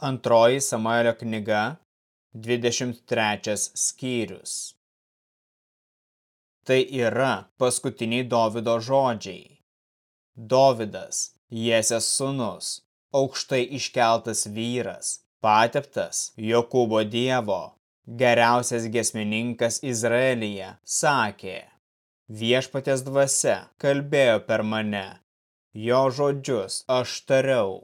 Antroji Samuelio knyga, 23 skyrius. Tai yra paskutiniai Dovido žodžiai. Dovidas, Jesės sunus, aukštai iškeltas vyras, pateptas Jokūbo dievo, geriausias gesmininkas Izraelyje, sakė, viešpatės dvasia kalbėjo per mane, jo žodžius aš tariau.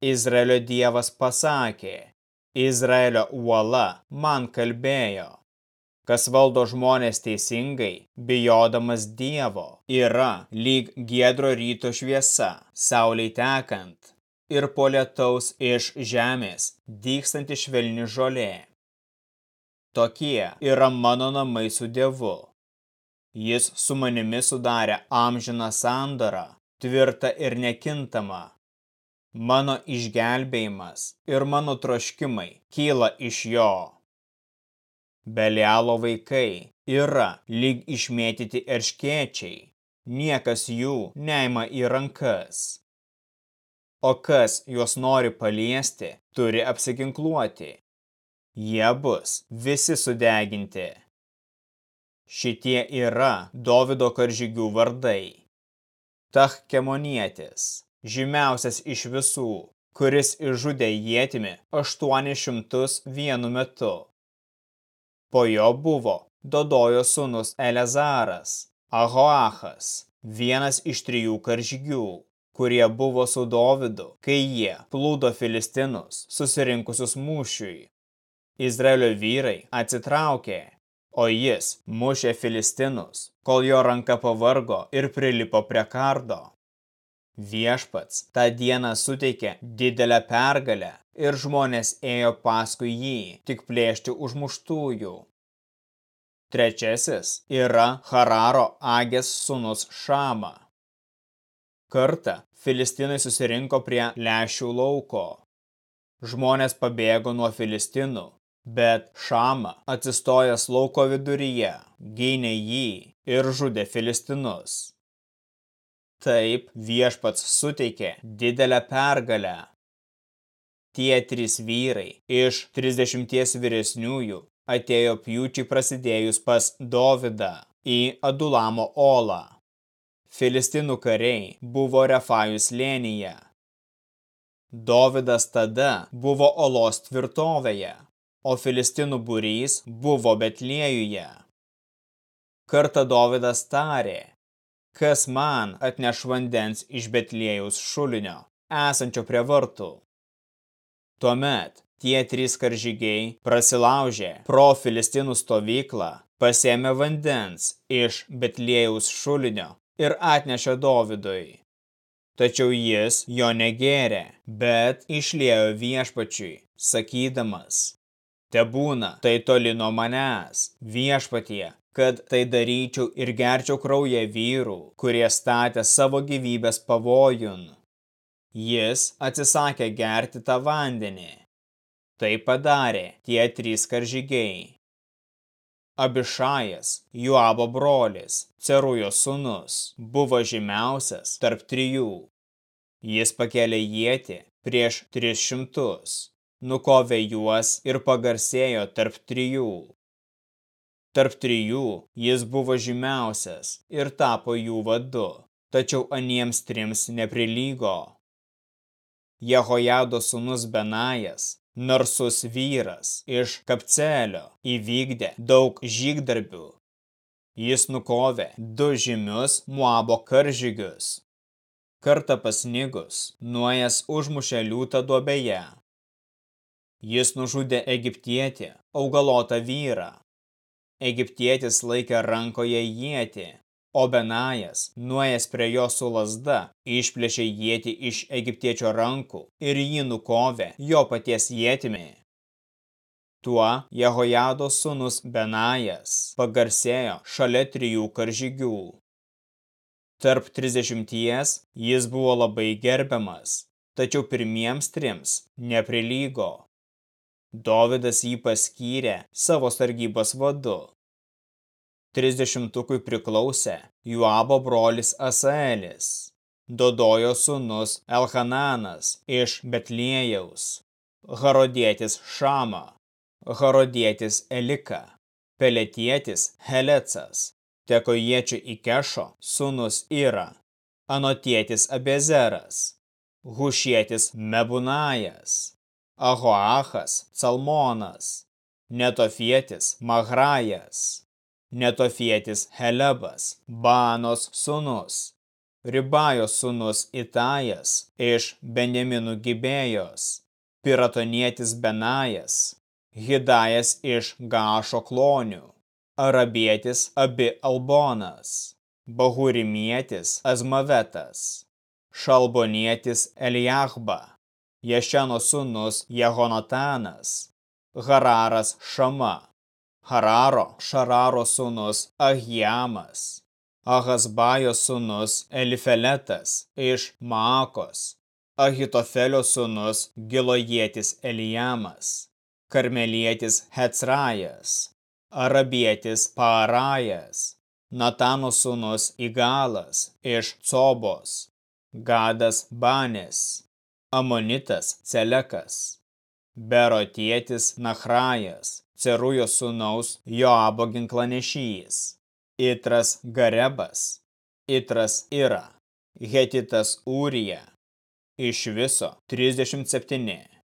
Izraelio dievas pasakė, Izraelio uola man kalbėjo, kas valdo žmonės teisingai, bijodamas dievo, yra lyg giedro ryto šviesa, sauliai tekant, ir po lietaus iš žemės dykstanti švelni žolė. Tokie yra mano namai su dievu. Jis su manimi sudarė amžiną sandarą, tvirtą ir nekintamą, Mano išgelbėjimas ir mano troškimai kyla iš jo. Belialo vaikai yra lyg išmėtyti erškėčiai, niekas jų neima į rankas. O kas juos nori paliesti, turi apsiginkluoti. Jie bus visi sudeginti. Šitie yra Dovido karžygių vardai. Tachkemonietis, žymiausias iš visų, kuris išžudė jėtimi 800 vienu metu. Po jo buvo Dodojo sūnus Elezaras, Ahoachas, vienas iš trijų karžygių, kurie buvo su Dovidu, kai jie plūdo filistinus susirinkusius mūšiui. Izraelio vyrai atsitraukė, o jis mušė filistinus, kol jo ranka pavargo ir prilipo prie kardo. Viešpats tą dieną suteikė didelę pergalę ir žmonės ėjo paskui jį, tik plėšti užmuštųjų. Trečiasis yra Hararo Agės sūnus Šama. Kartą Filistinai susirinko prie lešių lauko. Žmonės pabėgo nuo Filistinų, bet Šama atsistojęs lauko viduryje, gynė jį ir žudė Filistinus. Taip viešpats suteikė didelę pergalę. Tie trys vyrai iš 30 vyresniųjų atėjo pjūčiai prasidėjus pas Dovydą į Adulamo olą. Filistinų kariai buvo Refajus lėnyje. Dovydas tada buvo olos tvirtovėje, o Filistinų būrys buvo Betliejuje. Kartą Dovydas tarė, kas man atneš vandens iš Betlėjaus šulinio, esančio prie vartų. Tuomet tie trys karžygiai prasilaužė pro Filistinų stovyklą, pasėmė vandens iš Betlėjaus šulinio ir atnešė Dovidui. Tačiau jis jo negėrė, bet išlėjo viešpačiui, sakydamas, te būna tai toli nuo manęs, viešpatie, kad tai daryčiau ir gerčiau kraują vyrų, kurie statė savo gyvybės pavojun. Jis atsisakė gerti tą vandenį. Tai padarė tie trys karžygiai. Abišajas, Juabo brolis, Cerujo sūnus, buvo žymiausias tarp trijų. Jis pakėlė jėti prieš tris šimtus, nukovė juos ir pagarsėjo tarp trijų. Tarp trijų jis buvo žymiausias ir tapo jų vadu, tačiau aniems trims neprilygo. Jehojado sūnus Benajas, narsus vyras iš kapcelio, įvykdė daug žygdarbių. Jis nukovė du žymius Muabo karžygius. Kartą pasnigus, nuojas užmušė liūtą duobėje. Jis nužudė egiptietį, augalotą vyrą, Egiptietis laikė rankoje jėtį, o Benajas, nuėjęs prie jo su lasda, išplėšė jėtį iš egiptiečio rankų ir jį nukovė jo paties jėtimi. Tuo Jehojado sūnus Benajas pagarsėjo šalia trijų karžygių. Tarp trisdešimties jis buvo labai gerbiamas, tačiau pirmiems trims neprilygo. Dovydas jį paskyrė savo sargybos vadu. Trisdešimtukui priklausė Juabo brolis Asaelis, Dodojo sūnus Elhananas iš Betlėjaus, Harodietis Šama, Harodietis Elika, Peletietis Helecas, Tekojiečių Ikešo sūnus Yra, Anotietis Abezeras, Hušietis Mebunajas, Ahoachas Salmonas, Netofietis Mahrajas, Netofietis Helebas, Banos sūnus, Ribajos sūnus Itajas iš Benjaminų Gibėjos, Piratonietis Benajas, Hidajas iš Gašo klonių, Arabietis Abi Albonas, Bahurimietis Azmavetas, Šalbonietis Eliahba, Ješeno sūnus Jehonatanas, Hararas Šama, Hararo Šararo sūnus Ahjamas, Ahazbajo sūnus Elifeletas iš Maakos, Ahitofelio sūnus Gilojietis Elijamas, Karmelietis Hecrajas, Arabietis Paarajas, Natano sūnus Igalas iš Cobos, Gadas Banis, Amonitas Celekas, Berotietis Nachrajas, Cerujo sūnaus Joabo ginklanešys. Itras Garebas, Itras Ira, Hetitas Ūrija, iš viso 37.